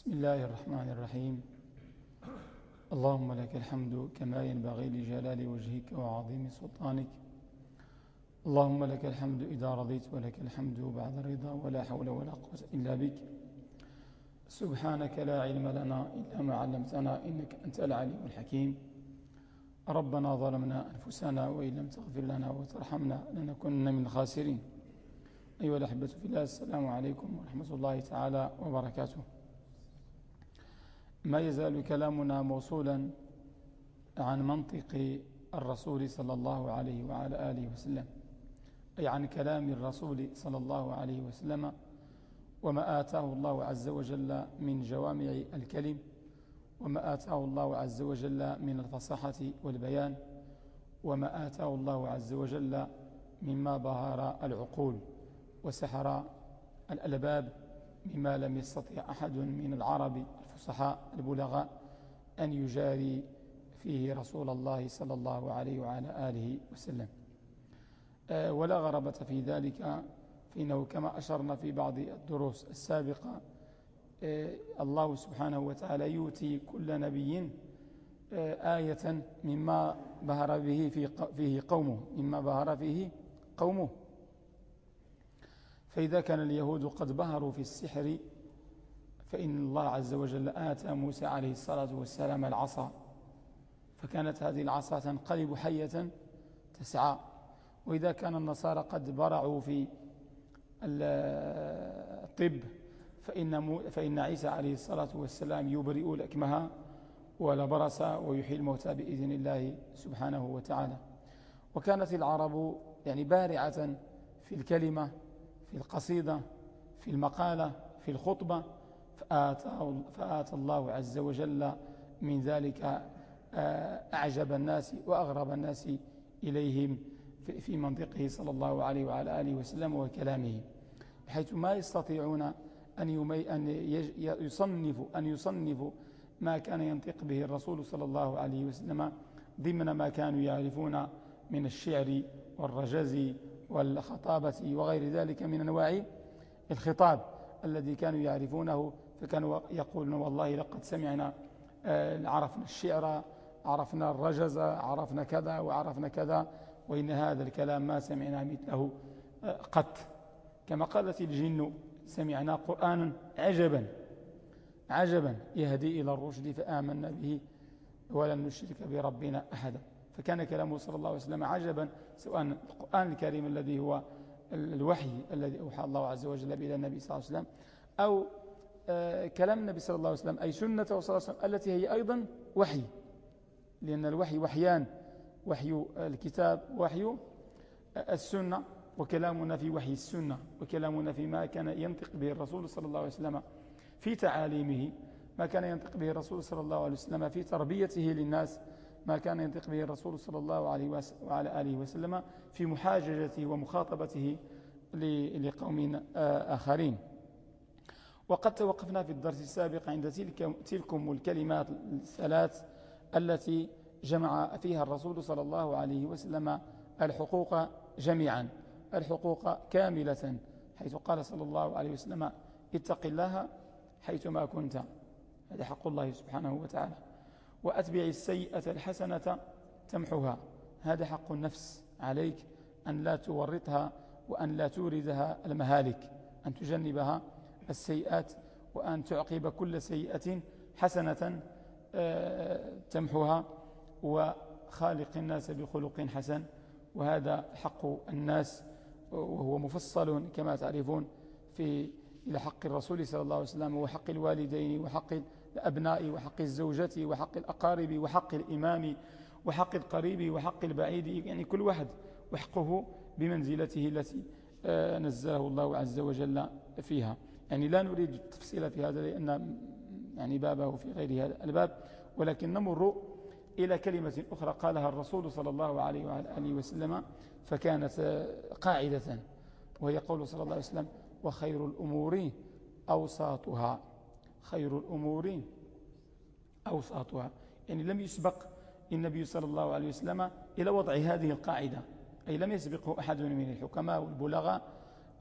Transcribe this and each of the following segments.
بسم الله الرحمن الرحيم. اللهم لك الحمد كما ينبغي لجلال وجهك وعظيم سلطانك. اللهم لك الحمد إذا رضيت ولك الحمد بعد الرضا ولا حول ولا قوة إلا بك. سبحانك لا علم لنا إلا ما علمتنا إنك أنت العليم الحكيم. ربنا ظلمنا أنفسنا وإن لم تغفر لنا وترحمنا لنكن من الخاسرين. أيها الأحبة في الله السلام عليكم ورحمة الله تعالى وبركاته. ما يزال كلامنا موصولا عن منطق الرسول صلى الله عليه وعلى آله وسلم أي عن كلام الرسول صلى الله عليه وسلم وما آتاه الله عز وجل من جوامع الكلم وما آتاه الله عز وجل من الفصاحة والبيان وما آتاه الله عز وجل مما بهر العقول وسحر الألباب مما لم يستطع أحد من العرب الفصحاء البلغاء أن يجاري فيه رسول الله صلى الله عليه وعلى آله وسلم. آه، ولا غربة في ذلك فإنه كما أشرنا في بعض الدروس السابقة آه، الله سبحانه وتعالى يؤتي كل نبي آه، آية مما بهر به فيه قومه مما بهر فيه قومه. فإذا كان اليهود قد بهروا في السحر فإن الله عز وجل آتى موسى عليه الصلاة والسلام العصا فكانت هذه العصا تنقلب حية تسعى. وإذا كان النصارى قد برعوا في الطب فإن, فإن عيسى عليه الصلاة والسلام يبرئ الأكمه والبرص ويحيي الموتى بإذن الله سبحانه وتعالى. وكانت العرب يعني بارعة في الكلمة في القصيدة في المقالة في الخطبة فآتى الله عز وجل من ذلك آه، أعجب الناس وأغرب الناس إليهم في منطقه صلى الله عليه وعلى آله وسلم وكلامه بحيث ما يستطيعون أن, يمي أن يصنفوا أن يصنفوا ما كان ينطق به الرسول صلى الله عليه وسلم ضمن ما كانوا يعرفون من الشعر والرجز والخطابة وغير ذلك من أنواع الخطاب الذي كانوا يعرفونه فكانوا يقولون والله لقد سمعنا آه، عرفنا الشعر عرفنا الرجز عرفنا كذا وعرفنا كذا وإن هذا الكلام ما سمعنا مثله آه، قط. كما قالت الجن سمعنا قرآنا عجبا عجبا يهدي إلى الرشد فآمنا به ولن نشرك بربنا أحدا. فكان كلامه صلى الله عليه وسلم عجبا سواء القرآن الكريم الذي هو الوحي الذي أوحى الله عز وجل إلى النبي صلى الله عليه وسلم أو كلام النبي صلى الله عليه وسلم أي سنته صلى الله عليه وسلم التي هي أيضا وحي. لأن الوحي وحيان وحي الكتاب وحي السنة وكلامنا في وحي السنة وكلامنا فيما كان ينطق به الرسول صلى الله عليه وسلم في تعاليمه ما كان ينطق به الرسول صلى الله عليه وسلم في تربيته للناس ما كان ينطق به الرسول صلى الله عليه وعلى آله وسلم في محاججته ومخاطبته لقوم آخرين. وقد توقفنا في الدرس السابق عند تلك تلكم الكلمات الثلاث التي جمع فيها الرسول صلى الله عليه وسلم الحقوق جميعا الحقوق كاملة حيث قال صلى الله عليه وسلم اتق الله حيثما كنت. هذا حق الله سبحانه وتعالى. وأتبع السيئة الحسنة تمحها هذا حق النفس عليك أن لا تورطها وأن لا توردها المهالك أن تجنبها السيئات وأن تعقب كل سيئة حسنة آه، تمحها وخالق الناس بخلق حسن وهذا حق الناس وهو مفصل كما تعرفون في إلى حق الرسول صلى الله عليه وسلم وحق الوالدين وحق الأبناء وحق الزوجة وحق الأقارب وحق الإمام وحق القريب وحق البعيد يعني كل واحد وحقه بمنزلته التي آه، نزله الله عز وجل فيها. يعني لا نريد التفصيل في هذا لأن يعني بابه في غير هذا الباب. ولكن نمر إلى كلمة أخرى قالها الرسول صلى الله عليه وعلى آله وسلم فكانت قاعدة وهي قول صلى الله عليه وسلم وخير الأمور أوساطها. خير الأمور أوساطها. يعني لم يسبق النبي صلى الله عليه وسلم إلى وضع هذه القاعدة أي لم يسبقه أحد من الحكماء والبلغاء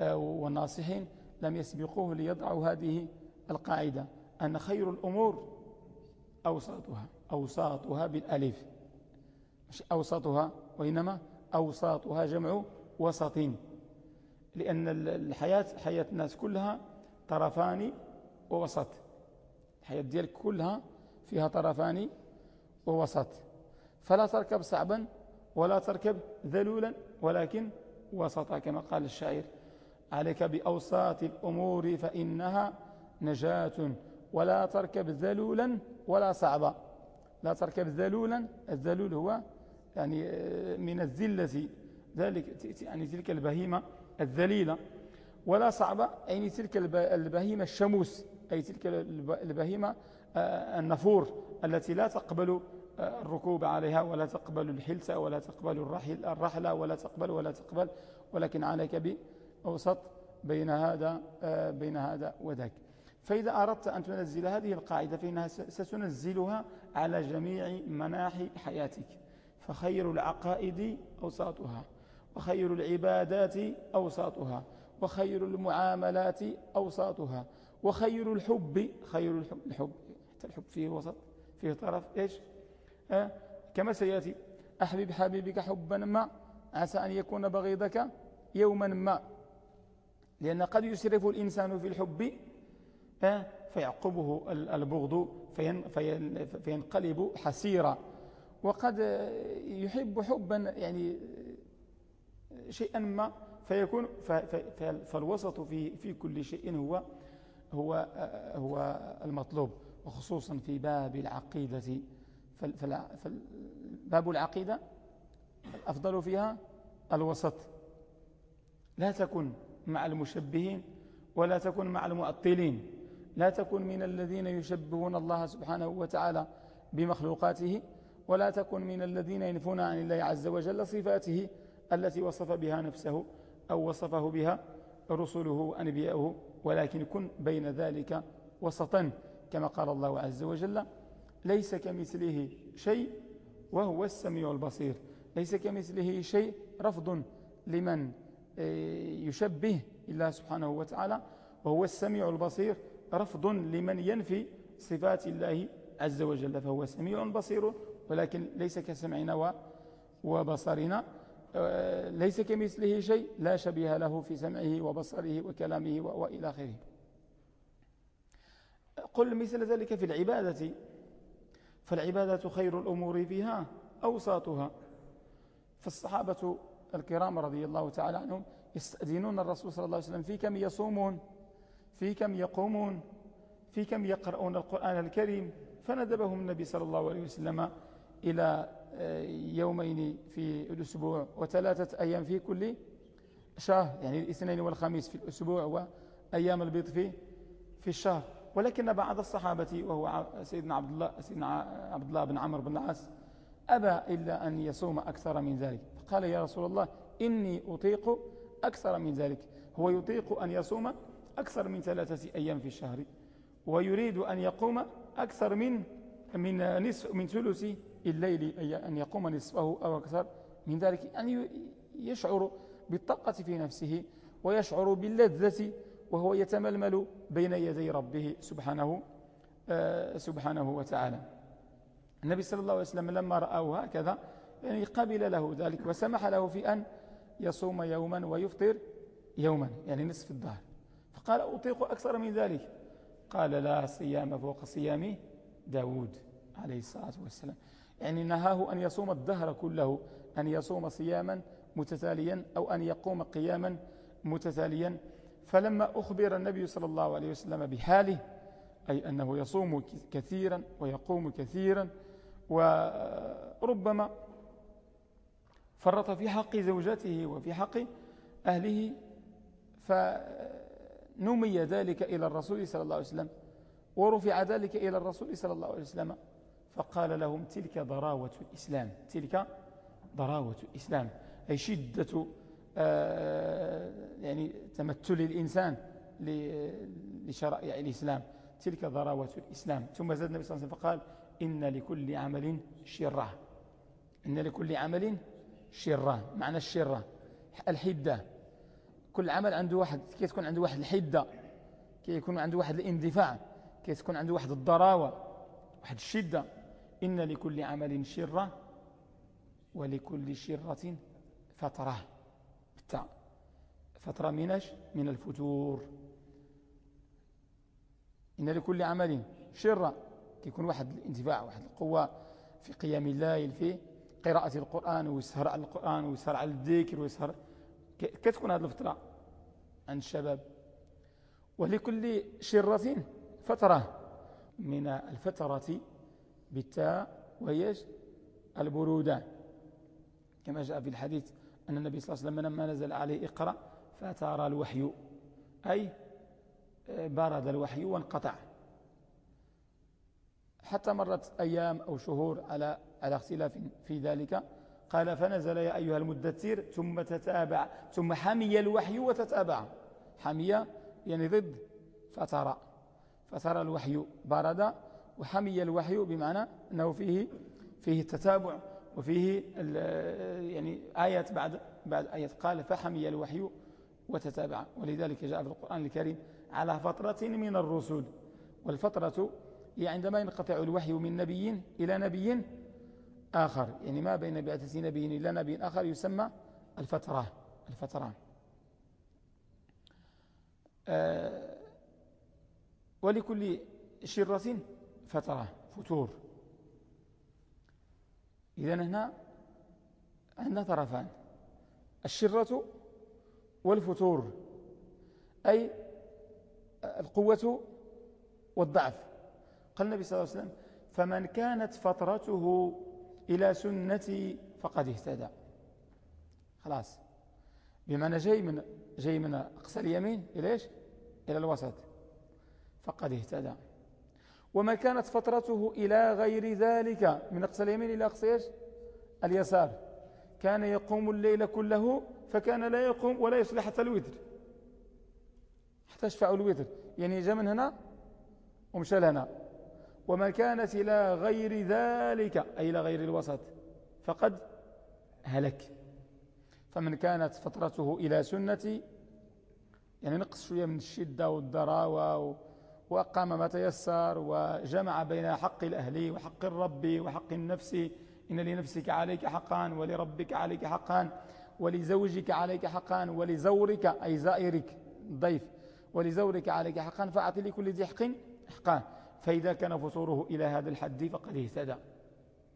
آه، والناصحين. لم يسبقوه ليضعوا هذه القاعدة أن خير الأمور أوساطها أوساطها بالألف. مش أوسطها وإنما أوساطها جمع وسط لأن الحياة حياة الناس كلها طرفان ووسط. الحياة ديالك كلها فيها طرفان ووسط. فلا تركب صعبا ولا تركب ذلولا ولكن وسطا كما قال الشاعر. عليك بأوساط الأمور فإنها نجاة ولا تركب ذلولا ولا صعبا. لا تركب ذلولا الذلول هو يعني آه، من الذلة ذلك يعني تلك البهيمة الذليلة. ولا صعبة يعني تلك البهيمة الشموس أي تلك البهيمة آه، النفور التي لا تقبل آه، الركوب عليها ولا تقبل الحلسة ولا تقبل الرحل الرحلة ولا تقبل ولا تقبل. ولكن عليك بأوسط بين هذا آه، بين هذا وذاك. فإذا أردت أن تنزل هذه القاعدة فإنها ستنزلها على جميع مناحي حياتك. فخير العقائد أوساطها وخير العبادات أوساطها وخير المعاملات أوساطها وخير الحب خير الحب, الحب حتى الحب فيه وسط فيه طرف إيش؟ أه؟ كما سيأتي. أحبب حبيبك حبا ما عسى أن يكون بغيضك يوما ما. لأن قد يسرف الإنسان في الحب؟ فيعقبه البغض في فينقلب حسيرا. وقد يحب حبا يعني شيئا ما فيكون فالوسط في في كل شيء هو هو هو المطلوب. وخصوصا في باب العقيدة. باب العقيدة الأفضل فيها الوسط. لا تكن مع المشبهين ولا تكن مع المؤطلين. لا تكن من الذين يشبهون الله سبحانه وتعالى بمخلوقاته ولا تكن من الذين ينفون عن الله عز وجل صفاته التي وصف بها نفسه أو وصفه بها رسله وأنبياؤه ولكن كن بين ذلك وسطا كما قال الله عز وجل ليس كمثله شيء وهو السميع البصير. ليس كمثله شيء رفض لمن يشبه الله سبحانه وتعالى وهو السميع البصير رفض لمن ينفي صفات الله عز وجل فهو سميع بصير ولكن ليس كسمعنا وبصرنا. آه، ليس كمثله شيء لا شبيه له في سمعه وبصره وكلامه وإلى آخره. قل مثل ذلك في العبادة. فالعبادة خير الأمور فيها أوساطها. فالصحابة الكرام رضي الله تعالى عنهم يستأذنون الرسول صلى الله عليه وسلم في كم يصومون؟ في كم يقومون؟ في كم يقرؤون القرآن الكريم؟ فندبهم النبي صلى الله عليه وسلم إلى يومين في الأسبوع وثلاثة أيام في كل شهر يعني الاثنين والخميس في الأسبوع وأيام البيض في في الشهر. ولكن بعض الصحابة وهو سيدنا عبد الله سيدنا عبد الله بن عمرو بن العاص أبى إلا أن يصوم أكثر من ذلك. فقال يا رسول الله إني أطيق أكثر من ذلك. هو يطيق أن يصوم أكثر من ثلاثة أيام في الشهر ويريد أن يقوم أكثر من من نصف من ثلث الليل أي أن يقوم نصفه أو أكثر من ذلك أن يشعر بالطاقة في نفسه ويشعر باللذة وهو يتململ بين يدي ربه سبحانه آه، سبحانه وتعالى. النبي صلى الله عليه وسلم لما رأاه هكذا يعني قبل له ذلك وسمح له في أن يصوم يوما ويفطر يوما يعني نصف الظهر فقال أطيق أكثر من ذلك. قال لا صيام فوق صيام داود عليه الصلاة والسلام. يعني نهاه أن يصوم الدهر كله أن يصوم صياما متتاليا أو أن يقوم قياما متتاليا. فلما أخبر النبي صلى الله عليه وسلم بحاله أي أنه يصوم كثيرا ويقوم كثيرا وربما فرط في حق زوجته وفي حق أهله فنمي ذلك إلى الرسول صلى الله عليه وسلم ورفع ذلك إلى الرسول صلى الله عليه وسلم فقال لهم تلك ضراوة الإسلام تلك ضراوة الإسلام أي شدة آه، يعني تمثل الإنسان لشرائع الإسلام تلك ضراوة الإسلام. ثم زاد النبي صلى الله عليه وسلم فقال إن لكل عمل شرة إن لكل عمل شرة معنى الشرة الحدة. كل عمل عنده واحد كي تكون عنده واحد الحدة كي يكون عنده واحد الاندفاع كتكون عنده واحد الضراوة واحد الشدة. إن لكل عمل شرة ولكل شرة فترة. بالتاء فترة منش من الفتور. إن لكل عمل شرة كيكون واحد الانتفاع واحد القوة في قيام الليل في قراءة القرآن ويسهر على القرآن ويسهر على الذكر ويسهر. كتكون هذه الفترة عند الشباب. ولكل شرة فترة من الفترة بالتاء وهي البرودة. كما جاء في الحديث أن النبي صلى الله عليه وسلم لما نزل عليه اقرأ فترى الوحي أي برد الوحي وانقطع. حتى مرت أيام أو شهور على على اختلاف في ذلك. قال فنزل يا أيها المدثر ثم تتابع ثم حمي الوحي وتتابع. حمي يعني ضد فترى فترى الوحي برد وحمي الوحي بمعنى أنه فيه فيه التتابع وفيه يعني آيات بعد بعد آيات قال فحمي الوحي وتتابع. ولذلك جاء في القرآن الكريم على فترة من الرسل. والفترة هي عندما ينقطع الوحي من نبي إلى نبي آخر يعني ما بين بعثة نبي إلى نبي آخر يسمى الفترة الفترة. آه ولكل شرة فترة فتور. إذا هنا عندنا طرفان. الشرة والفتور أي القوة والضعف. قال النبي صلى الله عليه وسلم فمن كانت فترته إلى سنتي فقد اهتدى. خلاص. بمعنى جاي من جاي من أقصى اليمين إلى إيش؟ إلى الوسط. فقد اهتدى. وما كانت فترته إلى غير ذلك من أقصى اليمين إلى أقصى إيش؟ اليسار. كان يقوم الليل كله فكان لا يقوم ولا يصلح حتى الوتر. حتى يشفع الوتر. يعني جاء من هنا ومشى لهنا. وما كانت إلى غير ذلك أي إلى غير الوسط. فقد هلك. فمن كانت فترته إلى سنتي يعني نقص شوية من الشدة والضراوة وأقام ما تيسر وجمع بين حق الأهل وحق الرب وحق النفس. إن لنفسك عليك حقا ولربك عليك حقا ولزوجك عليك حقا ولزورك أي زائرك ضيف ولزورك عليك حقا فأعطي لكل ذي حق حقا فإذا كان فطوره إلى هذا الحد فقد اهتدى.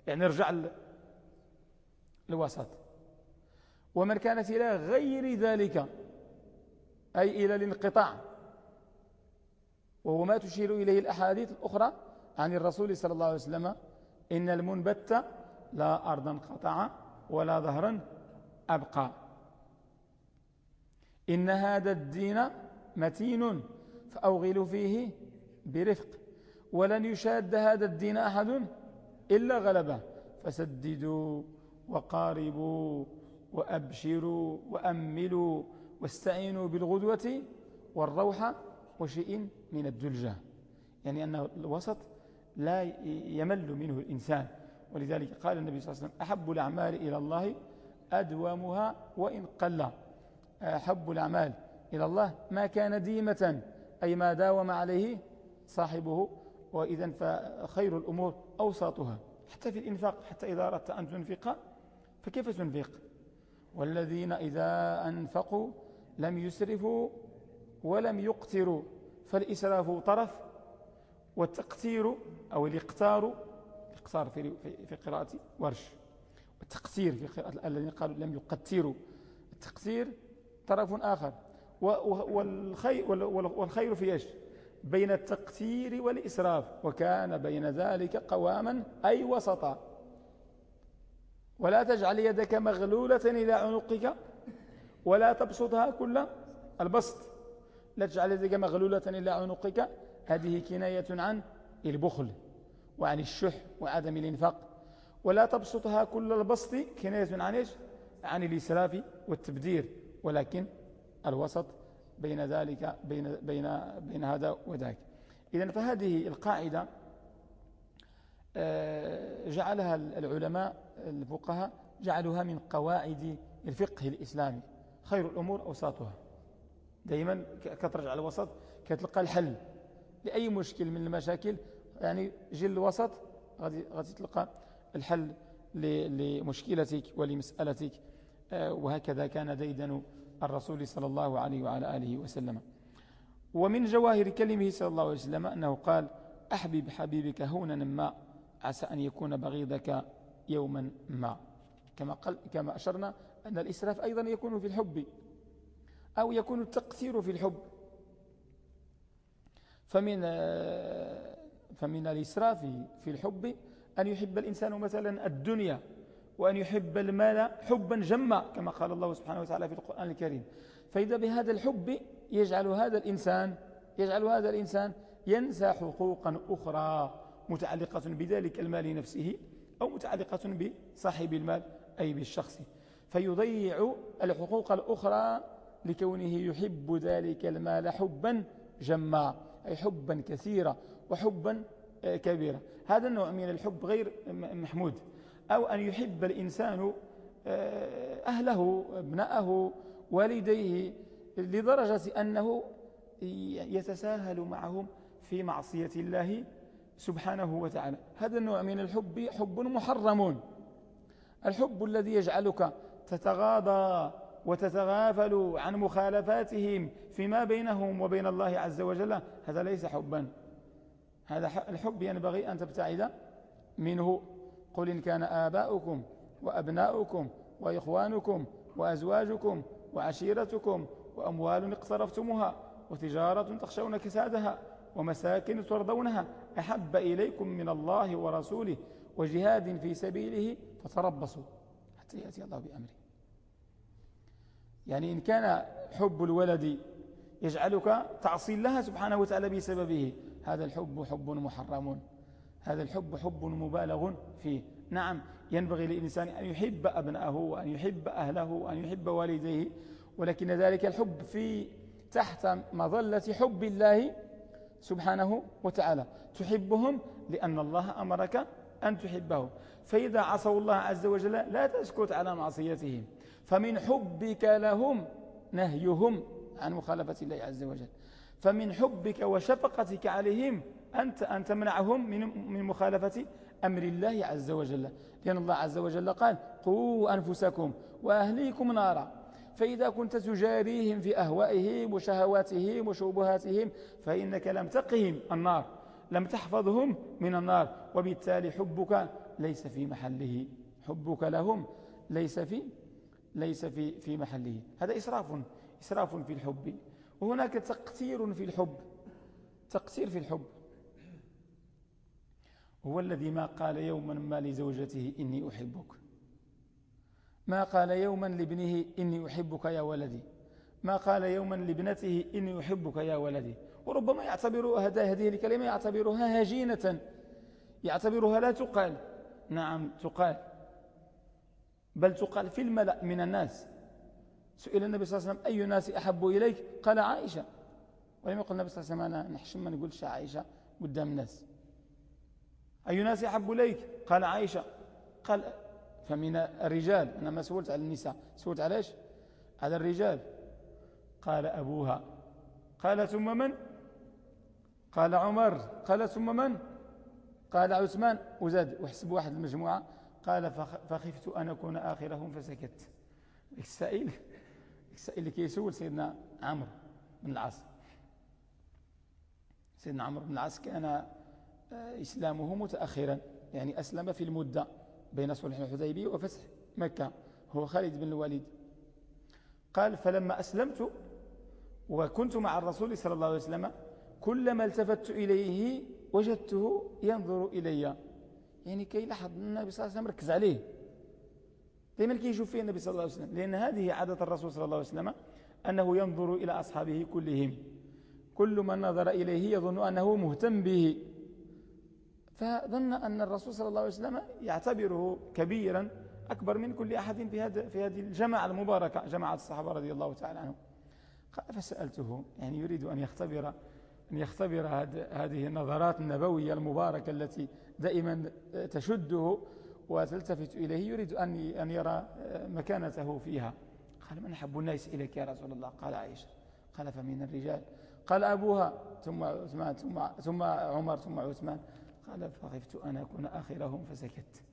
يعني ارجع الوسط ومن كانت إلى غير ذلك أي إلى الانقطاع وهو ما تشير إليه الأحاديث الأخرى عن الرسول صلى الله عليه وسلم إن المنبت لا أرضا قطع ولا ظهرا أبقى. إن هذا الدين متين فأوغل فيه برفق. ولن يشاد هذا الدين أحد إلا غلبه. فسددوا وقاربوا وأبشروا وأملوا واستعينوا بالغدوة والروحة وشيء من الدلجة. يعني أن الوسط لا يمل منه الإنسان. ولذلك قال النبي صلى الله عليه وسلم أحب الأعمال إلى الله أدومها وإن قل. أحب الأعمال إلى الله ما كان ديمة أي ما داوم عليه صاحبه وإذا فخير الأمور أوساطها. حتى في الإنفاق حتى إذا أردت أن تنفق فكيف تنفق؟ والذين إذا أنفقوا لم يسرفوا ولم يقتروا فالإسراف طرف والتقتير أو الإقتار الإقتار في, في قراءة ورش والتقتير في قراءة الذين قالوا لم يقتروا التقتير طرف آخر. والخير, والخير في إيش؟ بين التقتير والإسراف وكان بين ذلك قواما أي وسطا. ولا تجعل يدك مغلولة إلى عنقك ولا تبسطها كل البسط. لا تجعل يدك مغلولة إلى عنقك. هذه كناية عن البخل وعن الشح وعدم الإنفاق. ولا تبسطها كل البسط كناية عن إيش؟ عن الإسراف والتبذير. ولكن الوسط بين ذلك بين, بين, بين هذا وذاك. إذن فهذه القاعدة آه، جعلها العلماء الفقهاء جعلوها من قواعد الفقه الإسلامي. خير الأمور أوساطها. دائما كترجع الوسط كتلقى الحل. لأي مشكل من المشاكل يعني جي الوسط غادي غادي تلقى الحل لمشكلتك ولمسألتك. آه، وهكذا كان ديدن الرسول صلى الله عليه وعلى آله وسلم. ومن جواهر كلمه صلى الله عليه وسلم أنه قال أحبب حبيبك هونا ما عسى أن يكون بغيضك يوما ما. كما, قال كما أشرنا أن الإسراف أيضا يكون في الحب أو يكون التقصير في الحب. فمن فمن الإسراف في الحب أن يحب الإنسان مثلا الدنيا. وأن يحب المال حبا جما كما قال الله سبحانه وتعالى في القرآن الكريم. فإذا بهذا الحب يجعل هذا الإنسان يجعل هذا الإنسان ينسى حقوقا أخرى متعلقة بذلك المال نفسه أو متعلقة بصاحب المال أي بالشخص. فيضيع الحقوق الأخرى لكونه يحب ذلك المال حبا جما أي حبا كثيرا وحبا آه، كبيرا. هذا النوع من الحب غير محمود. أو أن يحب الإنسان آه، أهله ابناءه والديه لدرجة أنه يتساهل معهم في معصية الله سبحانه وتعالى. هذا النوع من الحب حب محرم. الحب الذي يجعلك تتغاضى وتتغافل عن مخالفاتهم فيما بينهم وبين الله عز وجل هذا ليس حبا. هذا الحب ينبغي أن تبتعد منه. قل إن كان آباؤكم وأبناؤكم وإخوانكم وأزواجكم وعشيرتكم وأموال اقترفتموها وتجارة تخشون كسادها ومساكن ترضونها أحب إليكم من الله ورسوله وجهاد في سبيله فتربصوا. حتى يأتي الله بأمره. يعني إن كان حب الولد يجعلك تعصي الله سبحانه وتعالى بسببه هذا الحب حب محرم. هذا الحب حب مبالغ فيه. نعم ينبغي للإنسان أن يحب أبنائه وأن يحب أهله وأن يحب والديه ولكن ذلك الحب في تحت مظلة حب الله سبحانه وتعالى. تحبهم لأن الله أمرك أن تحبهم. فإذا عصوا الله عز وجل لا تسكت على معصيتهم فمن حبك لهم نهيهم عن مخالفة الله عز وجل. فمن حبك وشفقتك عليهم أنت أن تمنعهم من من مخالفة أمر الله عز وجل. لأن الله عز وجل قال قوا أنفسكم وأهليكم نارا. فإذا كنت تجاريهم في أهوائهم وشهواتهم وشبهاتهم فإنك لم تقهم النار لم تحفظهم من النار. وبالتالي حبك ليس في محله. حبك لهم ليس في ليس في في محله. هذا إسراف إسراف في الحب. وهناك تقصير في الحب تقصير في الحب. هو الذي ما قال يوما ما لزوجته إني أحبك. ما قال يوما لابنه إني أحبك يا ولدي. ما قال يوما لابنته إني أحبك يا ولدي. وربما يعتبر هذه الكلمة يعتبرها هجينة. يعتبرها لا تقال. نعم تقال. بل تقال في الملأ من الناس. سئل النبي صلى الله عليه وسلم أي ناس أحب إليك؟ قال عائشة. ولم يقل النبي صلى الله عليه وسلم أنا نحشم ما نقولش عائشة قدام الناس. أي ناس أحب إليك؟ قال عائشة. قال فمن الرجال. أنا ما سولت على النساء. سولت على إيش؟ على الرجال. قال أبوها. قال ثم من؟ قال عمر. قال ثم من؟ قال عثمان. وزاد وحسب واحد المجموعة. قال فخفت أن أكون آخرهم فسكت. السائل السائل اللي كيسول سيدنا عمرو بن العاص. سيدنا عمرو بن العاص كان إسلامه متأخرا. يعني أسلم في المدة بين صلح الحديبية وفتح مكة. هو خالد بن الوليد. قال فلما أسلمت وكنت مع الرسول صلى الله عليه وسلم كلما التفت إليه وجدته ينظر إلي. يعني كي لاحظ النبي صلى الله عليه وسلم ركز عليه. دائما كي يشوف فيه النبي صلى الله عليه وسلم. لأن هذه عادة الرسول صلى الله عليه وسلم أنه ينظر إلى أصحابه كلهم. كل من نظر إليه يظن أنه مهتم به. فظن أن الرسول صلى الله عليه وسلم يعتبره كبيرا أكبر من كل أحد في هذا في هذه الجماعة المباركة جماعة الصحابة رضي الله تعالى عنهم. قال فسألته يعني يريد أن يختبر أن يختبر هذه النظرات النبوية المباركة التي دائما تشده وتلتفت إليه يريد أن أن يرى مكانته فيها. قال من أحب الناس إليك يا رسول الله؟ قال عائشة. قال فمن الرجال. قال أبوها. ثم عثمان ثم, ثم عمر ثم عثمان. قال فخفت أن أكون آخرهم فسكت.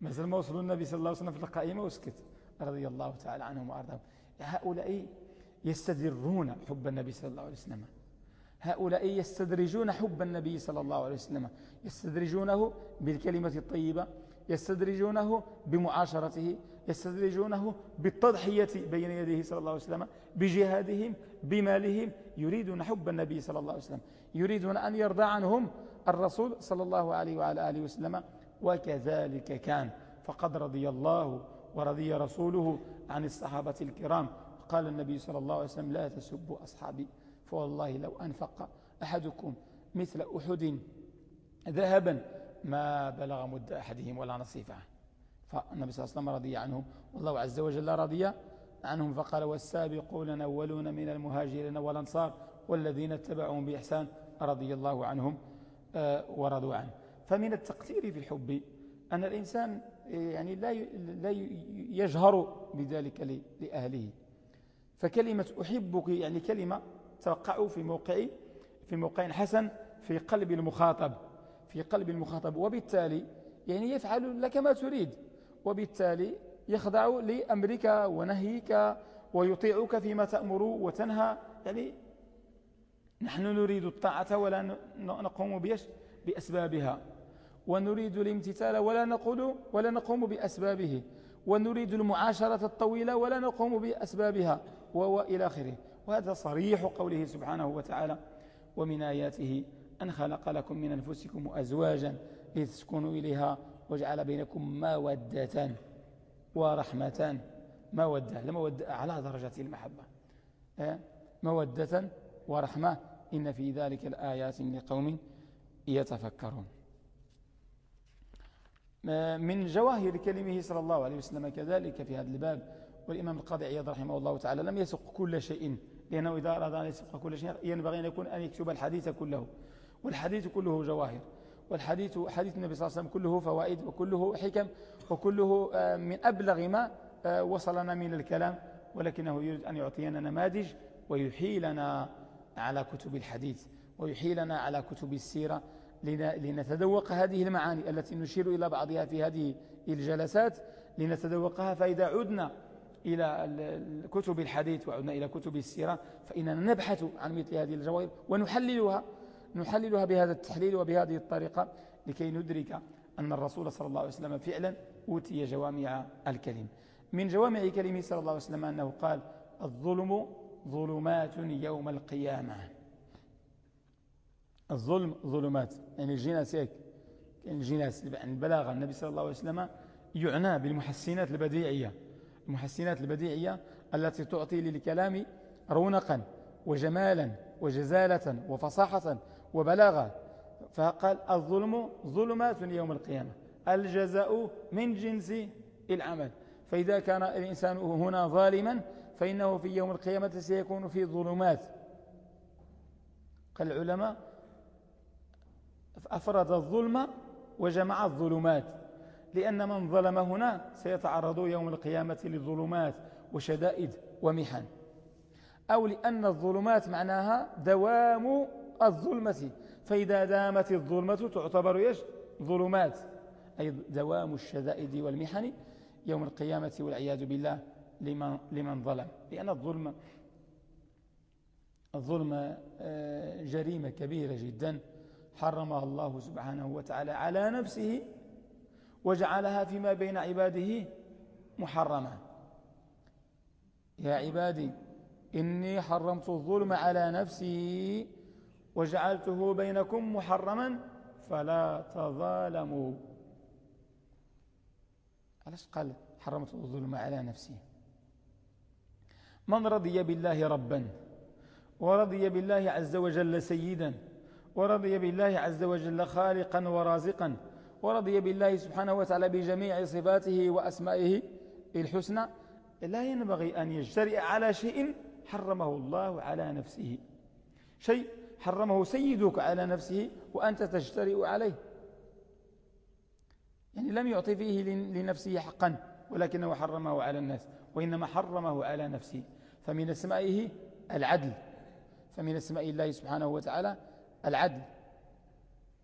مثل ما وصلوا النبي صلى الله عليه وسلم في القائمة وسكت. رضي الله تعالى عنهم وأرضاهم. هؤلاء يستدرون حب النبي صلى الله عليه وسلم. هؤلاء يستدرجون حب النبي صلى الله عليه وسلم. يستدرجونه بالكلمة الطيبة يستدرجونه بمعاشرته يستدرجونه بالتضحية بين يديه صلى الله عليه وسلم بجهادهم بمالهم. يريدون حب النبي صلى الله عليه وسلم. يريدون أن يرضى عنهم. الرسول صلى الله عليه وعلى آله وسلم وكذلك كان. فقد رضي الله ورضي رسوله عن الصحابة الكرام. قال النبي صلى الله عليه وسلم لا تسبوا أصحابي. فوالله لو أنفق أحدكم مثل أحد ذهبا ما بلغ مد أحدهم ولا نصيفه فالنبي صلى الله عليه وسلم رضي عنهم والله عز وجل رضي عنهم. فقال والسابقون الأولون من المهاجرين والأنصار والذين اتبعهم بإحسان رضي الله عنهم. ورضوا عنه. فمن التقتير في الحب أن الإنسان يعني لا لا يجهر بذلك لأهله. فكلمة أحبك يعني كلمة توقع في موقع في موقع حسن في قلب المخاطب في قلب المخاطب. وبالتالي يعني يفعل لك ما تريد. وبالتالي يخضع لأمرك ونهيك ويطيعك فيما تأمر وتنهى. يعني نحن نريد الطاعة ولا نقوم بأسبابها. ونريد الامتثال ولا نقول ولا نقوم بأسبابه. ونريد المعاشرة الطويلة ولا نقوم بأسبابها. وإلى آخره. وهذا صريح قوله سبحانه وتعالى ومن آياته أن خلق لكم من أنفسكم أزواجا لتسكنوا إليها وجعل بينكم مودة ورحمة. مودة لمودة أعلى درجة المحبة. مودة ورحمة إن في ذلك الآيات لقوم يتفكرون. من جواهر كلمه صلى الله عليه وسلم كذلك في هذا الباب والإمام القاضي عياض رحمه الله تعالى لم يسق كل شيء لأنه إذا أراد أن يسق كل شيء ينبغي أن يكون أن يكتب الحديث كله. والحديث كله جواهر والحديث حديث النبي صلى الله عليه وسلم كله فوائد وكله حكم وكله آه، من أبلغ ما آه، وصلنا من الكلام ولكنه يريد أن يعطينا نماذج ويحيلنا على كتب الحديث ويحيلنا على كتب السيرة لنتذوق هذه المعاني التي نشير إلى بعضها في هذه الجلسات. لنتذوقها فإذا عدنا إلى كتب الحديث وعدنا إلى كتب السيرة فإننا نبحث عن مثل هذه الجوائر ونحللها نحللها بهذا التحليل وبهذه الطريقة لكي ندرك أن الرسول صلى الله عليه وسلم فعلا أوتي جوامع الكلم. من جوامع كلمه صلى الله عليه وسلم أنه قال الظلم ظلمات يوم القيامة. الظلم ظلمات يعني الجناس هيك. يعني الجناس يعني البلاغة النبي صلى الله عليه وسلم يعنى بالمحسنات البديعية. المحسنات البديعية التي تعطي للكلام رونقا وجمالا وجزالة وفصاحة وبلاغة فقال الظلم ظلمات يوم القيامة. الجزاء من جنس العمل. فإذا كان الإنسان هنا ظالما فإنه في يوم القيامة سيكون في ظلمات. قال العلماء أفرد الظلم وجمع الظلمات لأن من ظلم هنا سيتعرض يوم القيامة لظلمات وشدائد ومحن. أو لأن الظلمات معناها دوام الظلمة فإذا دامت الظلمة تعتبر إيش؟ ظلمات أي دوام الشدائد والمحن يوم القيامة والعياذ بالله. لمن, لمن ظلم. لأن الظلم الظلم آه، جريمة كبيرة جدا. حرمها الله سبحانه وتعالى على نفسه وجعلها فيما بين عباده محرمة. يا عبادي إني حرمت الظلم على نفسي وجعلته بينكم محرما فلا تظالموا. علاش قال حرمت الظلم على نفسي؟ من رضي بالله ربا؟ ورضي بالله عز وجل سيدا؟ ورضي بالله عز وجل خالقا ورازقا؟ ورضي بالله سبحانه وتعالى بجميع صفاته وأسمائه الحسنى؟ لا ينبغي أن يجترئ على شيء حرمه الله على نفسه. شيء حرمه سيدك على نفسه وأنت تجترئ عليه. يعني لم يعطي فيه لنفسه حقا ولكنه حرمه على الناس وإنما حرمه على نفسه. فمن اسمائه العدل. فمن اسماء الله سبحانه وتعالى العدل.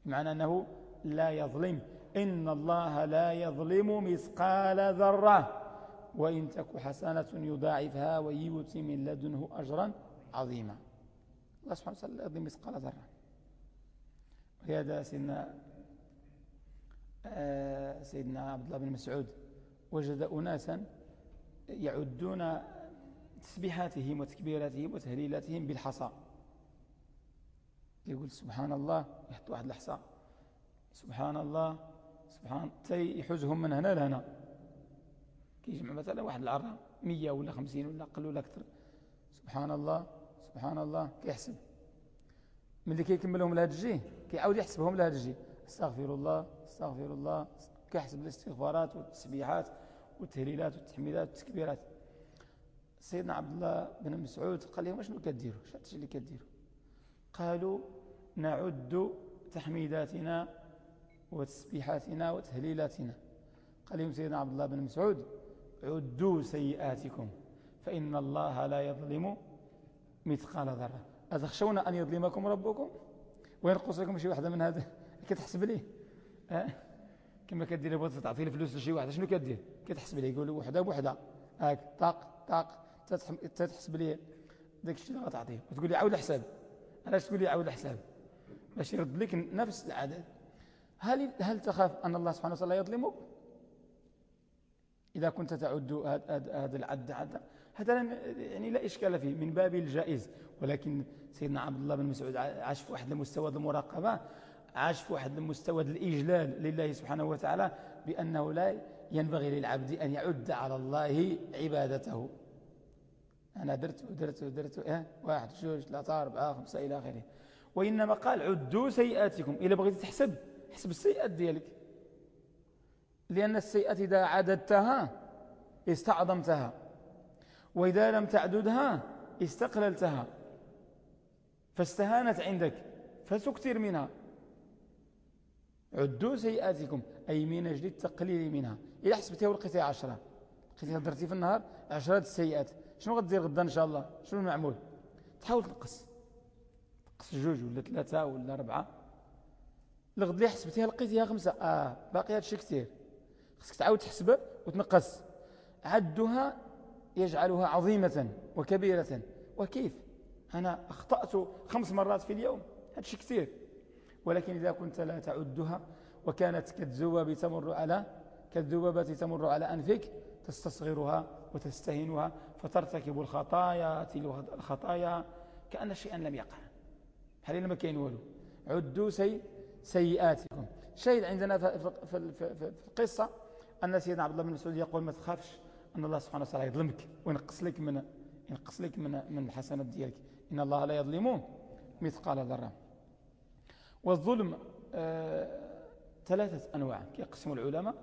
بمعنى أنه لا يظلم. إن الله لا يظلم مثقال ذرة. وإن تك حسنة يضاعفها ويؤتي من لدنه أجرا عظيما. الله سبحانه وتعالى لا يظلم مثقال ذرة. ولهذا سيدنا آه، سيدنا عبد الله بن مسعود. وجد أناسا يعدون تسبيحاتهم وتكبيراتهم وتهليلاتهم بالحصى. يقول سبحان الله يحط واحد الحصى. سبحان الله سبحان تي يحوزهم من هنا لهنا. كيجمع مثلا واحد العرة مية ولا خمسين ولا أقل ولا أكثر. سبحان الله سبحان الله كيحسب. ملي كيكملهم لهذا الجي كيعاود يحسبهم لهذا الجي استغفر الله استغفر الله كيحسب الاستغفارات والتسبيحات والتهليلات والتحميدات والتكبيرات. سيدنا عبد الله بن مسعود قال لهم شنو كديروا؟ شنو اللي كديروا؟ قالوا نعد تحميداتنا وتسبيحاتنا وتهليلاتنا. قال لهم سيدنا عبد الله بن مسعود عدوا سيئاتكم فإن الله لا يظلم مثقال ذرة. أتخشون أن يظلمكم ربكم؟ وينقص لكم شيء واحدة من هذا؟ كتحسب ليه أه؟ كما كدير بغيت تعطي لي فلوس لشي واحد شنو كدير؟ كتحسب ليه يقول وحدة بوحدة. هاك طاق طاق. تتحسب ليه داك الشيء اللي غتعطيه. وتقول لي عاود الحساب. علاش تقول لي عاود الحساب؟ باش يرد لك نفس العدد. هل هل تخاف أن الله سبحانه وتعالى يظلمك؟ إذا كنت تعد هذا العد عدا هذا يعني لا إشكال فيه. من باب الجائز. ولكن سيدنا عبد الله بن مسعود عاش في واحد المستوى المراقبة. عاش في واحد المستوى الإجلال لله سبحانه وتعالى بأنه لا ينبغي للعبد أن يعد على الله عبادته. أنا درت ودرت ودرت إيه؟ واحد جوج ثلاثة أربعة خمسة إلى آخره. وإنما قال عدوا سيئاتكم. إذا بغيت تحسب حسب السيئات ديالك. لأن السيئات إذا عددتها استعظمتها وإذا لم تعددها استقللتها. فاستهانت عندك فتكثر منها. عدوا سيئاتكم أي من أجل التقليل منها. إذا حسبتها ولقيتها عشرة. لقيتها درتي في النهار عشرة السيئات. شنو غدير غدا إن شاء الله؟ شنو المعمول؟ تحاول تنقص. تنقص جوج ولا ثلاثة ولا أربعة. الغد اللي حسبتيها لقيتيها خمسة. آه باقي هادشي كثير. خصك تعاود تحسب وتنقص. عدها يجعلها عظيمة وكبيرة. وكيف؟ أنا أخطأت خمس مرات في اليوم. هادشي كثير. ولكن إذا كنت لا تعدها وكانت كالذباب تمر على كالذبابة تمر على أنفك تستصغرها وتستهينها فترتكب الخطايا تلو الخطايا كأن شيئا لم يقع. هل لما كاين والو؟ عدوا سي سيئاتكم. شهد عندنا في, في, في, في القصة أن سيدنا عبد الله بن مسعود يقول ما تخافش أن الله سبحانه وتعالى يظلمك وينقص لك من ينقص لك من من الحسنات ديالك. إن الله لا يظلم مثقال ذرة. والظلم آه ثلاثة أنواع. يقسم العلماء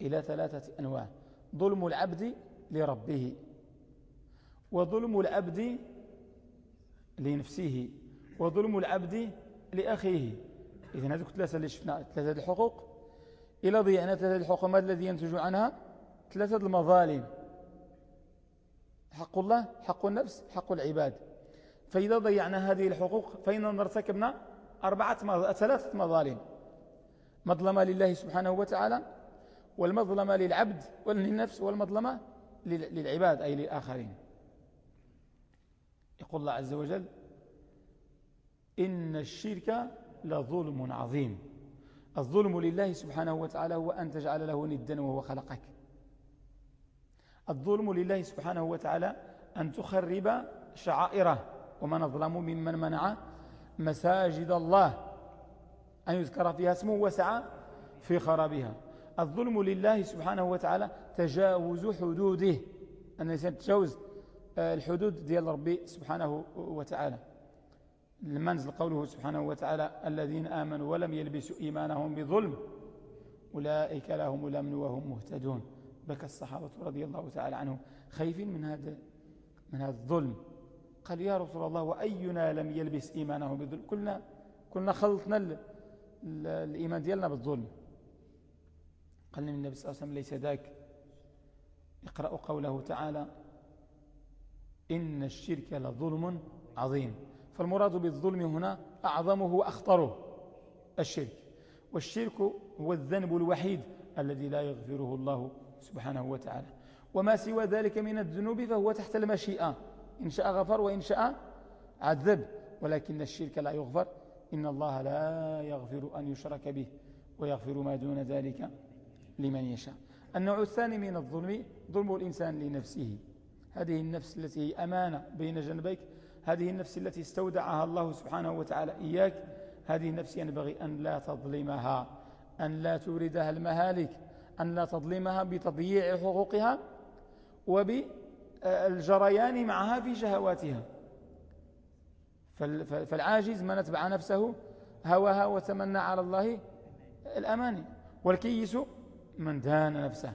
إلى ثلاثة أنواع. ظلم العبد لربه. وظلم العبد لنفسه وظلم العبد لأخيه. إذن هذه ثلاثة اللي شفنا ثلاثة الحقوق. إلى ضيعنا ثلاثة الحقوق ما الذي ينتج عنها؟ ثلاثة المظالم. حق الله حق النفس حق العباد. فإذا ضيعنا هذه الحقوق فإننا ارتكبنا أربعة ثلاثة مظالم. مظلمة لله سبحانه وتعالى والمظلمة للعبد وللنفس والمظلمة للعباد أي للآخرين. يقول الله عز وجل إن الشرك لظلم عظيم. الظلم لله سبحانه وتعالى هو أن تجعل له ندا وهو خلقك. الظلم لله سبحانه وتعالى أن تخرب شعائره. ومن أظلم ممن منع مساجد الله. أن يذكر فيها اسمه وسعى في خرابها. الظلم لله سبحانه وتعالى تجاوز حدوده. أن يتجاوز الحدود ديال ربي سبحانه وتعالى. لما نزل قوله سبحانه وتعالى الذين آمنوا ولم يلبسوا إيمانهم بظلم أولئك لهم الأمن وهم مهتدون. بكى الصحابة رضي الله تعالى عنهم. خايفين من هذا من هذا الظلم. قال يا رسول الله وأينا لم يلبس إيمانه بظلم؟ كلنا كلنا خلطنا الإيمان ديالنا بالظلم. قال النبي صلى الله عليه وسلم ليس ذاك. اقرأوا قوله تعالى إن الشرك لظلم عظيم. فالمراد بالظلم هنا أعظمه وأخطره الشرك. والشرك هو الذنب الوحيد الذي لا يغفره الله سبحانه وتعالى. وما سوى ذلك من الذنوب فهو تحت المشيئة. إن شاء غفر وإن شاء عذب. ولكن الشرك لا يغفر. إن الله لا يغفر أن يشرك به ويغفر ما دون ذلك لمن يشاء. النوع الثاني من الظلم ظلم الإنسان لنفسه. هذه النفس التي هي أمانة بين جنبيك هذه النفس التي استودعها الله سبحانه وتعالى إياك هذه النفس ينبغي أن لا تظلمها أن لا توردها المهالك أن لا تظلمها بتضييع حقوقها وبالجريان معها في شهواتها. فالعاجز من أتبع نفسه هواها وتمنى على الله الأماني والكيس من دان نفسه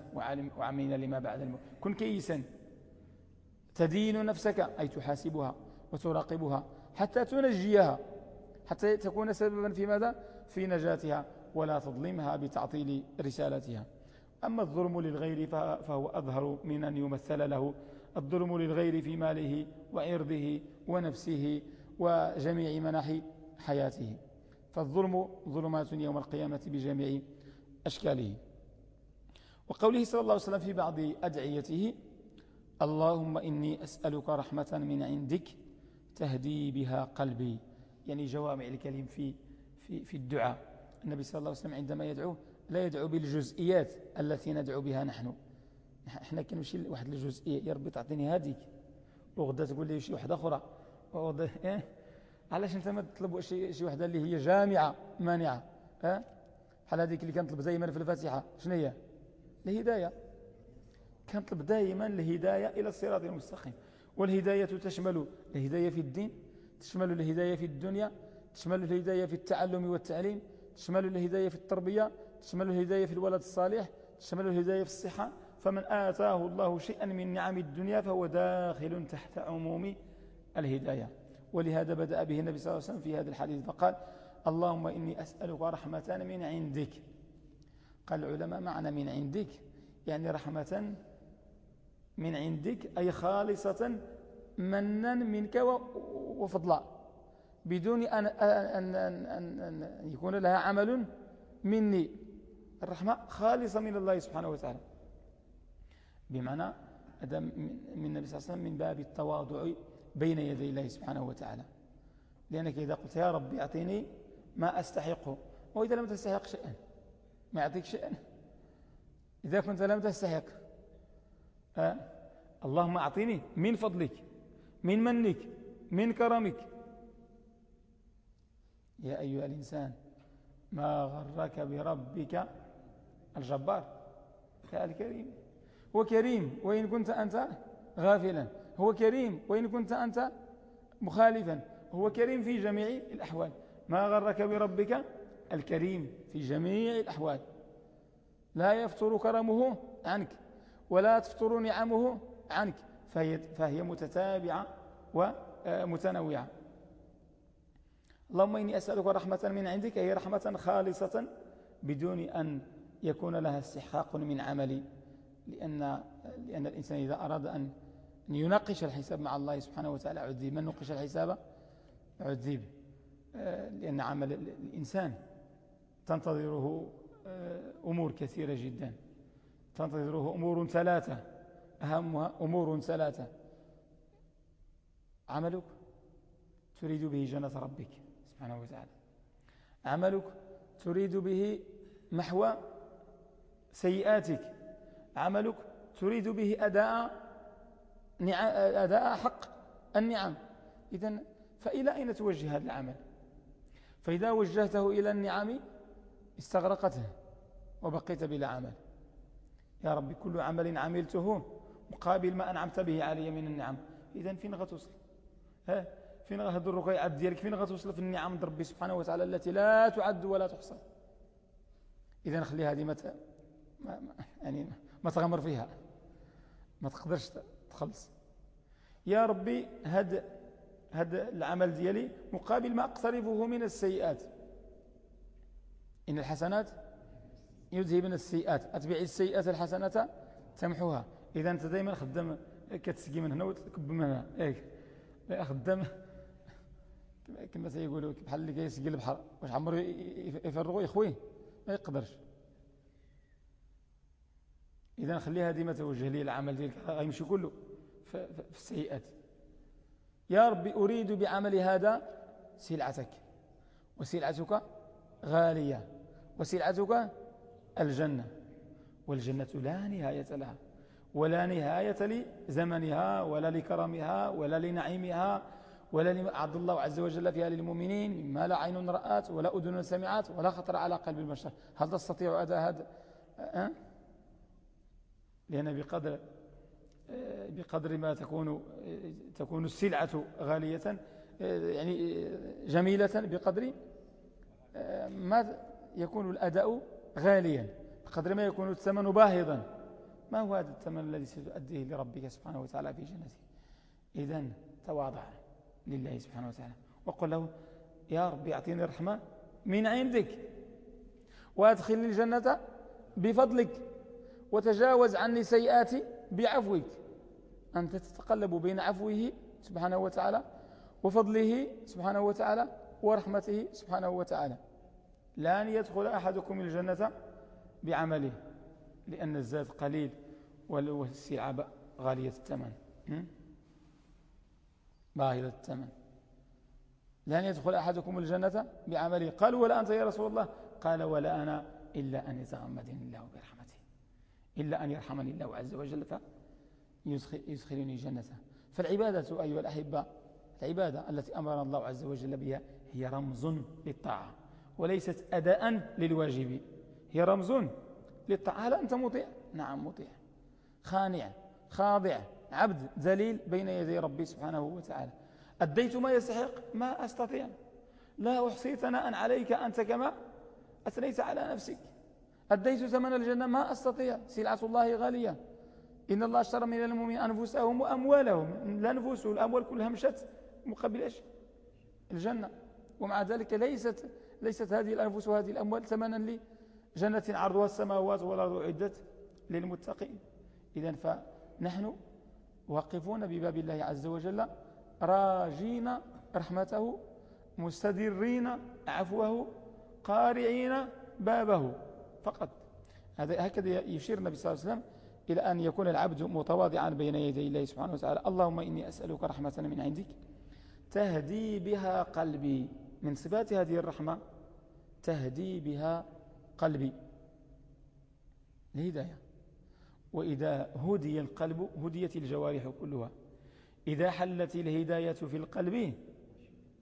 وعمل لما بعد الموت. كن كيسا. تدين نفسك أي تحاسبها وتراقبها حتى تنجيها حتى تكون سببا في ماذا؟ في نجاتها ولا تظلمها بتعطيل رسالتها. أما الظلم للغير فهو أظهر من أن يمثل له. الظلم للغير في ماله وعرضه ونفسه وجميع مناحي حياته. فالظلم ظلمات يوم القيامة بجميع أشكاله. وقوله صلى الله عليه وسلم في بعض أدعيته اللهم إني أسألك رحمة من عندك تهدي بها قلبي. يعني جوامع الكلم في, في, في الدعاء. النبي صلى الله عليه وسلم عندما يدعو لا يدعو بالجزئيات التي ندعو بها نحن. إحنا كنمشي لواحد الجزئية يا ربي تعطيني هذيك. وغدا تقول لي شي واحدة أخرى. وغدا إيه؟ علاش أنت ما تطلب شي شي وحدة اللي هي جامعة مانعة؟ ها؟ بحال هذيك اللي كنطلب دائما في الفاتحة. شنو هي؟ الهداية. كنطلب دائما الهدايه إلى الصراط المستقيم. والهداية تشمل الهداية في الدين تشمل الهداية في الدنيا تشمل الهداية في التعلم والتعليم تشمل الهداية في التربية تشمل الهداية في الولد الصالح تشمل الهداية في الصحة. فمن آتاه الله شيئا من نعم الدنيا فهو داخل تحت عموم الهداية. ولهذا بدأ به النبي صلى الله عليه وسلم في هذا الحديث فقال اللهم إني أسألك رحمة من عندك. قال العلماء معنى من عندك؟ يعني رحمة من عندك أي خالصة منا منك وفضلا. بدون أن, أن, أن, أن, أن يكون لها عمل مني. الرحمة خالصة من الله سبحانه وتعالى. بمعنى هذا من النبي صلى الله عليه وسلم من باب التواضع بين يدي الله سبحانه وتعالى. لأنك إذا قلت يا ربي أعطيني ما أستحقه وإذا لم تستحق شيئا. ما يعطيك شيئا. إذا كنت لم تستحق. أه؟ اللهم أعطيني من فضلك من منك من كرمك. يا أيها الإنسان ما غرك بربك؟ الجبار. الكريم. هو كريم وإن كنت أنت غافلا. هو كريم وإن كنت أنت مخالفا. هو كريم في جميع الأحوال. ما غرك بربك؟ الكريم في جميع الأحوال. لا يفتر كرمه عنك ولا تفتر نعمه عنك فهي, فهي متتابعة ومتنوعة اللهم إني أسألك رحمة من عندك هي رحمة خالصة بدون أن يكون لها استحقاق من عملي لأن, لأن الإنسان إذا أراد أن يناقش الحساب مع الله سبحانه وتعالى عذيب من نقش الحساب؟ عذيب آه، لأن عمل الإنسان تنتظره آه، أمور كثيرة جدا. تنتظره أمور ثلاثة. أهمها أمور ثلاثة. عملك تريد به جنة ربك سبحانه وتعالى. عملك تريد به محو سيئاتك. عملك تريد به أداء أداء حق النعم. إذا فإلى أين توجه هذا العمل؟ فإذا وجهته إلى النعم استغرقته وبقيت بلا عمل. يا ربي كل عمل عملته مقابل ما أنعمت به علي من النعم. إذا فين غتوصل؟ ها؟ فين غتهد الرقيعات ديالك؟ فين غتوصل في النعم ربي سبحانه وتعالى التي لا تعد ولا تحصى؟ إذا خلي هذه ما يعني ما تغمر فيها. ما تقدرش تخلص. يا ربي هذا هذا العمل ديالي مقابل ما أقترفه من السيئات. إن الحسنات يذهبن السيئات. أتبع السيئات الحسنة تمحوها. إذا أنت دائما خدام كتسقي من هنا وتكب من هنا. إيه خدام. كما تيقولوا بحال اللي كيسقي البحر واش عمرو يفرغوا يخويه ما يقدرش. إذا خليها ديما توجه لي العمل ديالك غيمشي كله في السيئات. يا ربي أريد بعمل هذا سلعتك وسلعتك غالية وسلعتك الجنة والجنة لا نهاية لها. ولا نهاية لزمنها ولا لكرمها ولا لنعيمها ولا لما أعد الله عز وجل فيها للمؤمنين مما لا عين رأت ولا أذن سمعت ولا خطر على قلب البشر. هل تستطيع أداء هذا؟ أه؟ لأن بقدر بقدر ما تكون تكون السلعة غالية يعني جميلة بقدر ما يكون الأداء غاليا بقدر ما يكون الثمن باهظا. ما هو هذا الثمن الذي ستؤديه لربك سبحانه وتعالى في جنته؟ إذا تواضع لله سبحانه وتعالى. وقل له يا رب أعطيني الرحمة من عندك وأدخلني الجنة بفضلك وتجاوز عني سيئاتي بعفوك. أنت تتقلب بين عفوه سبحانه وتعالى وفضله سبحانه وتعالى ورحمته سبحانه وتعالى. لن يدخل أحدكم الجنة بعمله لأن الزاد قليل. والسلعة غالية الثمن. باهظة الثمن. لن يدخل أحدكم الجنة بعمله. قال ولا أنت يا رسول الله؟ قال ولا أنا إلا أن يتغمدني الله برحمته. إلا أن يرحمني الله عز وجل فيدخلني جنته فالعبادة أيها الأحبة العبادة التي أمر الله عز وجل بها هي رمز للطاعة وليست أداء للواجب. هي رمز للطاعة. هل أنت مطيع؟ نعم مطيع. خانع خاضع عبد ذليل بين يدي ربي سبحانه وتعالى. أديت ما يستحق؟ ما أستطيع. لا أحصي ثناء عليك أنت كما أثنيت على نفسك. أديت ثمن الجنة؟ ما أستطيع. سلعة الله غالية. إن الله اشترى من المؤمنين أنفسهم وأموالهم. الأنفس والأموال كلها مشت مقابل إيش؟ الجنة. ومع ذلك ليست ليست هذه الأنفس وهذه الأموال ثمنا لجنة عرضها السماوات والأرض أعدت للمتقين. إذا فنحن واقفون بباب الله عز وجل راجين رحمته مستدرين عفوه قارعين بابه فقط. هذا هكذا يشير النبي صلى الله عليه وسلم إلى أن يكون العبد متواضعا بين يدي الله سبحانه وتعالى. اللهم إني أسألك رحمة من عندك تهدي بها قلبي. من صفات هذه الرحمة تهدي بها قلبي. الهداية. وإذا هدي القلب هديت الجوارح كلها. إذا حلت الهداية في القلب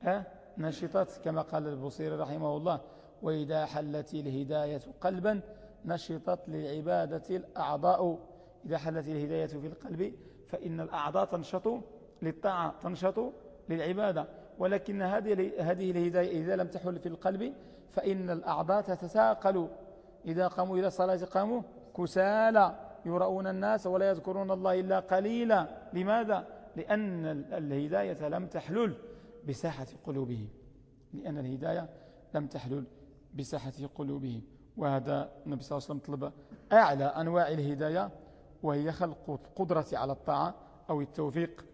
أه نشطت كما قال البصير رحمه الله وإذا حلت الهداية قلبا نشطت للعبادة الأعضاء. إذا حلت الهداية في القلب فإن الأعضاء تنشط للطاعة تنشط للعبادة. ولكن هذه هذه الهداية إذا لم تحل في القلب فإن الأعضاء تتساقل إذا قاموا إلى الصلاة قاموا كسالى. يرؤون الناس ولا يذكرون الله إلا قليلا. لماذا؟ لأن الهداية لم تحلل بساحة قلوبهم. لأن الهداية لم تحلل بساحة قلوبهم. وهذا النبي صلى الله عليه وسلم طلب أعلى أنواع الهداية وهي خلق القدرة على الطاعة أو التوفيق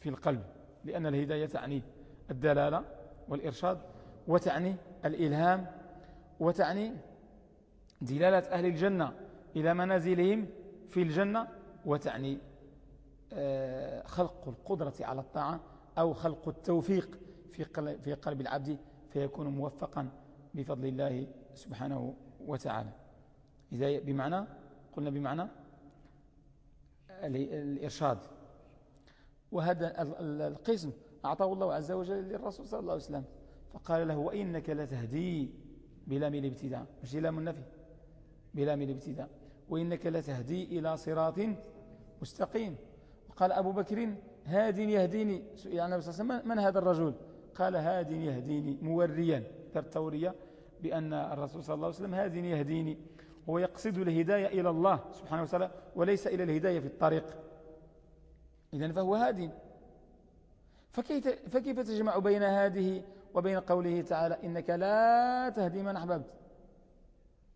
في القلب. لأن الهداية تعني الدلالة والإرشاد وتعني الإلهام وتعني دلالة أهل الجنة إلى منازلهم في الجنة وتعني آه، خلق القدرة على الطاعة أو خلق التوفيق في قلب العبد فيكون موفقا بفضل الله سبحانه وتعالى. إذا بمعنى قلنا بمعنى الإرشاد. وهذا القسم أعطاه الله عز وجل للرسول صلى الله عليه وسلم. فقال له وإنك لتهدي بلام الابتداء مش لام النفي بلام الابتداء وإنك لتهدي إلى صراط مستقيم. قال أبو بكر هاد يهديني. يعني النبي صلى الله عليه وسلم من هذا الرجل؟ قال هاد يهديني. موريا التورية بأن الرسول صلى الله عليه وسلم هاد يهديني. هو يقصد الهداية إلى الله سبحانه وتعالى وليس إلى الهداية في الطريق. إذن فهو هاد فكيف, فكيف تجمع بين هذه وبين قوله تعالى إنك لا تهدي من أحببت؟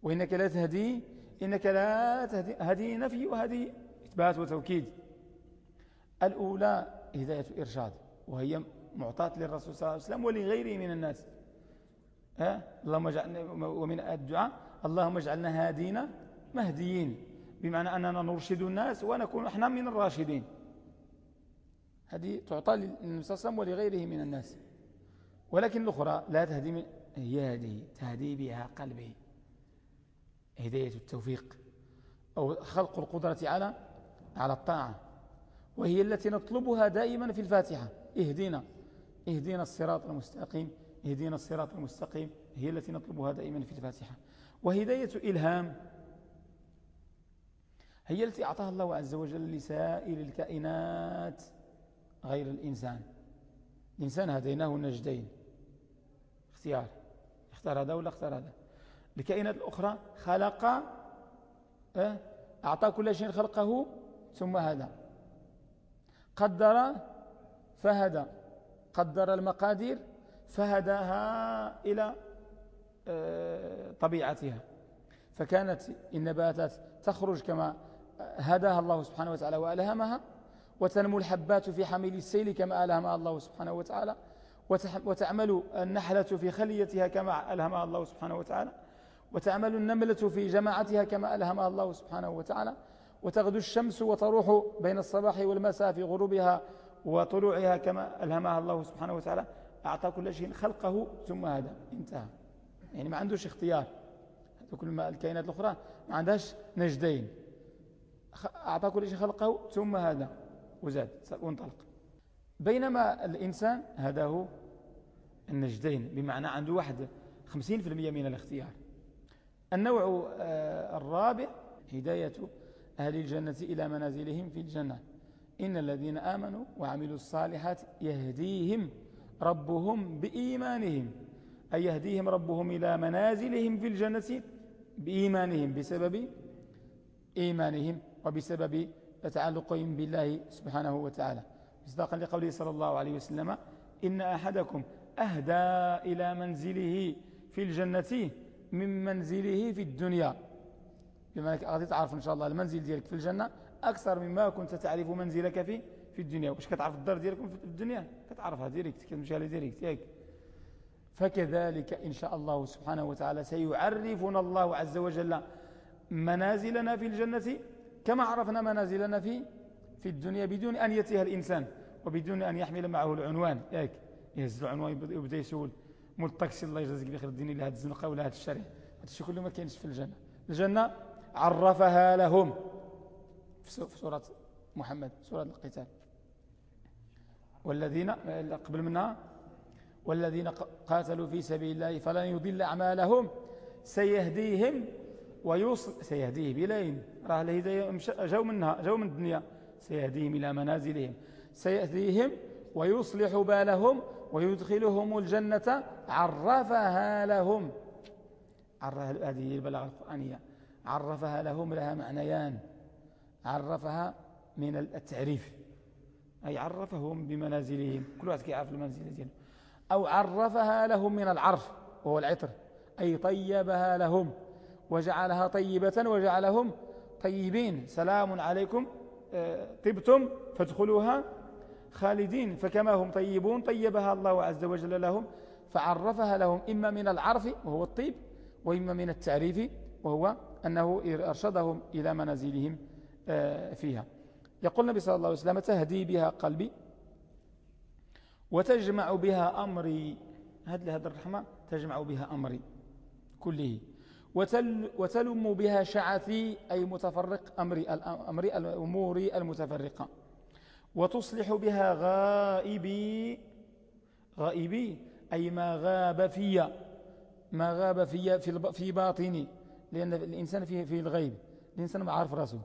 وإنك لا تهدي إنك لا تهدي هذه نفي وهذه إثبات وتوكيد. الأولى هداية إرشاد وهي معطاة للرسول صلى الله عليه وسلم ولغيره من الناس. اللهم اجعلنا ومن الدعاء اللهم اجعلنا هادين مهديين بمعنى أننا نرشد الناس ونكون إحنا من الراشدين. هذه تعطى للنبي صلى الله عليه وسلم ولغيره من الناس. ولكن الأخرى لا تهدي من هي هذه تهدي بها قلبي هداية التوفيق أو خلق القدرة على على الطاعة وهي التي نطلبها دائما في الفاتحة. اهدنا اهدنا الصراط المستقيم اهدنا الصراط المستقيم هي التي نطلبها دائما في الفاتحة. وهداية إلهام هي التي أعطاها الله عز وجل لسائر الكائنات غير الإنسان. الإنسان هديناه النجدين. اختيار اختار هذا ولا اختار هذا؟ الكائنات الأخرى خلق آه، أعطى كل شيء خلقه ثم هدى. قدر فهدى. قدر المقادير فهداها إلى آه، طبيعتها. فكانت النباتات تخرج كما هداها الله سبحانه وتعالى وألهمها وتنمو الحبات في حميل السيل كما ألهمها الله سبحانه وتعالى وتعمل النحلة في خليتها كما ألهمها الله سبحانه وتعالى. وتعمل النملة في جماعتها كما ألهمها الله سبحانه وتعالى. وتغدو الشمس وتروح بين الصباح والمساء في غروبها وطلوعها كما ألهمها الله سبحانه وتعالى. أعطى كل شيء خلقه ثم هذا انتهى. يعني ما عندوش اختيار. كل ما الكائنات الأخرى ما عندهاش نجدين. أعطى كل شيء خلقه ثم هذا وزاد. وانطلق. بينما الإنسان هداه النجدين. بمعنى عنده واحد خمسين في المية من الاختيار. النوع آه، الرابع هداية أهل الجنة إلى منازلهم في الجنة. إن الذين آمنوا وعملوا الصالحات يهديهم ربهم بإيمانهم أي يهديهم ربهم إلى منازلهم في الجنة بإيمانهم بسبب إيمانهم وبسبب تعلقهم بالله سبحانه وتعالى. مصداقا لقوله صلى الله عليه وسلم إن أحدكم أهدى إلى منزله في الجنة من منزله في الدنيا. بما أنك غادي تعرف إن شاء الله المنزل ديالك في الجنة أكثر مما كنت تعرف منزلك في في الدنيا. واش كتعرف الدار ديالكم في الدنيا؟ كتعرفها direct كتمشي على direct ياك. فكذلك إن شاء الله سبحانه وتعالى سيعرفنا الله عز وجل منازلنا في الجنة كما عرفنا منازلنا في في الدنيا بدون أن يتيها الإنسان وبدون أن يحمل معه العنوان. ياك يهز العنوان يبدا يسول. مول الطاكسي الله يجازيك بخير الدين لهذه الزنقة ولا هذا الشارع. هذا الشيء كله ما كاينش في الجنة. الجنة عرفها لهم في سورة محمد سورة القتال. والذين قبل منها والذين قاتلوا في سبيل الله فلن يضل أعمالهم. سيهديهم ويوصل سيهديه بلين راه الهداية جو منها جو من الدنيا. سيهديهم إلى منازلهم. سيهديهم ويصلح بالهم ويدخلهم الجنة عرفها لهم. هذه البلاغة القرآنية. عرفها لهم لها معنيان. عرفها من التعريف. أي عرفهم بمنازلهم. كل واحد كيعرف المنزل ديالهم أو عرفها لهم من العرف وهو العطر. أي طيبها لهم. وجعلها طيبة وجعلهم طيبين. سلام عليكم. آه، طبتم فادخلوها. خالدين فكما هم طيبون طيبها الله عز وجل لهم فعرفها لهم إما من العرف وهو الطيب وإما من التعريف وهو أنه أرشدهم إلى منازلهم آه، فيها. يقول النبي صلى الله عليه وسلم تهدي بها قلبي وتجمع بها أمري. هذه الرحمة تجمع بها أمري كله وتل وتلم بها شعثي أي متفرق أمري, أمري الأمور المتفرقة. وتصلح بها غائبي غائبي أي ما غاب في ما غاب في في, في باطني. لأن الإنسان في, في الغيب. الإنسان ما عارف راسه؟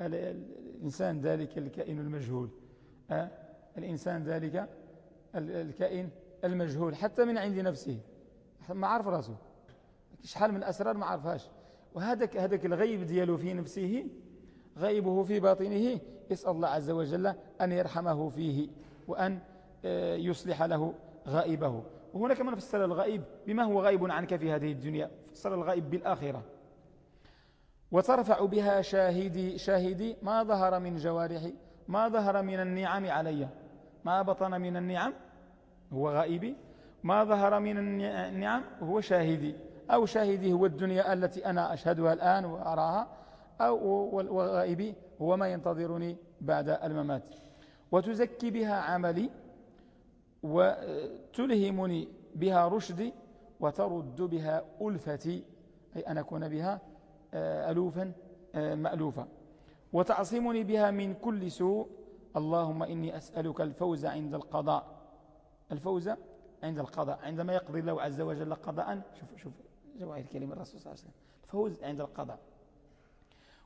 الإنسان ذلك الكائن المجهول؟ الإنسان ذلك الكائن المجهول. حتى من عند نفسه. ما عارف راسه. شحال من أسرار ما عرفهاش. وهذاك هذاك الغيب ديالو في نفسه غيبه في باطنه يسأل الله عز وجل أن يرحمه فيه وأن آه، يصلح له غائبه. وهنا كمان فسر الغائب بما هو غائب عنك في هذه الدنيا. فسر الغائب بالآخرة. وترفع بها شاهدي, شاهدي ما ظهر من جوارحي ما ظهر من النعم علي. ما بطن من النعم هو غائبي. ما ظهر من النعم هو شاهدي. أو شاهدي هو الدنيا التي أنا أشهدها الآن وأراها. أو وغائبي. هو ما ينتظرني بعد الممات. وتزكي بها عملي وتلهمني بها رشدي وترد بها ألفتي أي أن أكون بها آه، ألوفا آه، مألوفا. وتعصمني بها من كل سوء. اللهم إني أسألك الفوز عند القضاء. الفوز عند القضاء عندما يقضي الله عز وجل قضاء. شوف شوف جواهر كلمة الرسول صلى الله عليه وسلم. الفوز عند القضاء.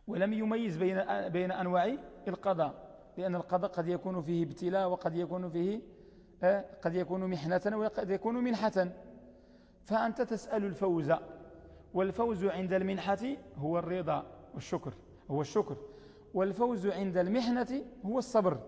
ولم يميز بين بين أنواع القضاء لأن القضاء قد يكون فيه ابتلاء وقد يكون فيه آه، قد يكون محنة وقد يكون منحة. فأنت تسأل الفوز والفوز عند المنحة هو الرضا والشكر هو الشكر. والفوز عند المحنة هو الصبر.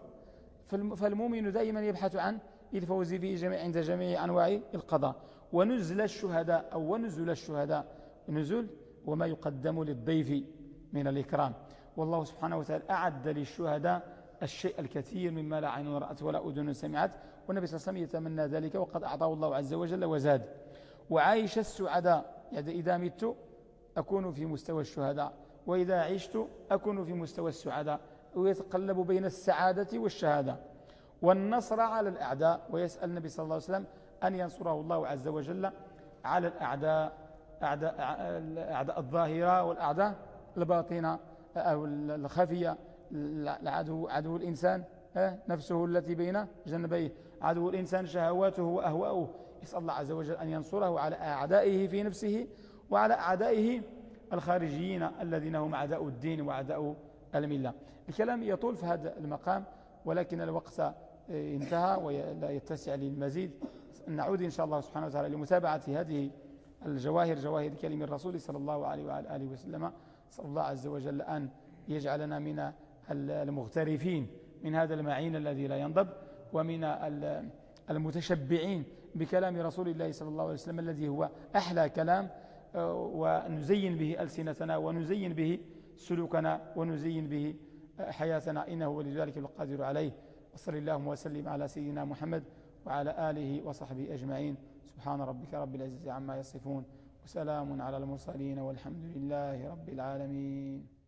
فالمؤمن دائما يبحث عن الفوز في جميع عند جميع أنواع القضاء. ونزل الشهداء أو ونزل الشهداء نزل وما يقدم للضيف. من الإكرام. والله سبحانه وتعالى أعد للشهداء الشيء الكثير مما لا عين رأت ولا أذن سمعت. والنبي صلى الله عليه وسلم يتمنى ذلك وقد أعطاه الله عز وجل وزاد. وعايش السعداء يعني إذا مت أكون في مستوى الشهداء وإذا عشت أكون في مستوى السعداء ويتقلب بين السعادة والشهادة. والنصر على الأعداء ويسأل النبي صلى الله عليه وسلم أن ينصره الله عز وجل على الأعداء أعداء, أعداء الظاهرة والأعداء. الباطنة أو الخفية العدو عدو الإنسان نفسه التي بين جنبيه. عدو الإنسان شهواته وأهواؤه يسأل الله عز وجل أن ينصره على أعدائه في نفسه وعلى أعدائه الخارجيين الذين هم أعداء الدين وأعداء الملة. الكلام يطول في هذا المقام ولكن الوقت انتهى ولا يتسع للمزيد. نعود إن شاء الله سبحانه وتعالى لمتابعة هذه الجواهر جواهر كلمة الرسول صلى الله عليه وعلى آله وسلم. صلى الله عز وجل أن يجعلنا من المغترفين من هذا المعين الذي لا ينضب ومن المتشبعين بكلام رسول الله صلى الله عليه وسلم الذي هو أحلى كلام آه، ونزين به ألسنتنا ونزين به سلوكنا ونزين به حياتنا إنه ولذلك القادر عليه. وصل اللهم وسلم على سيدنا محمد وعلى آله وصحبه أجمعين. سبحان ربك رب العزة عما يصفون. وسلام على المرسلين والحمد لله رب العالمين.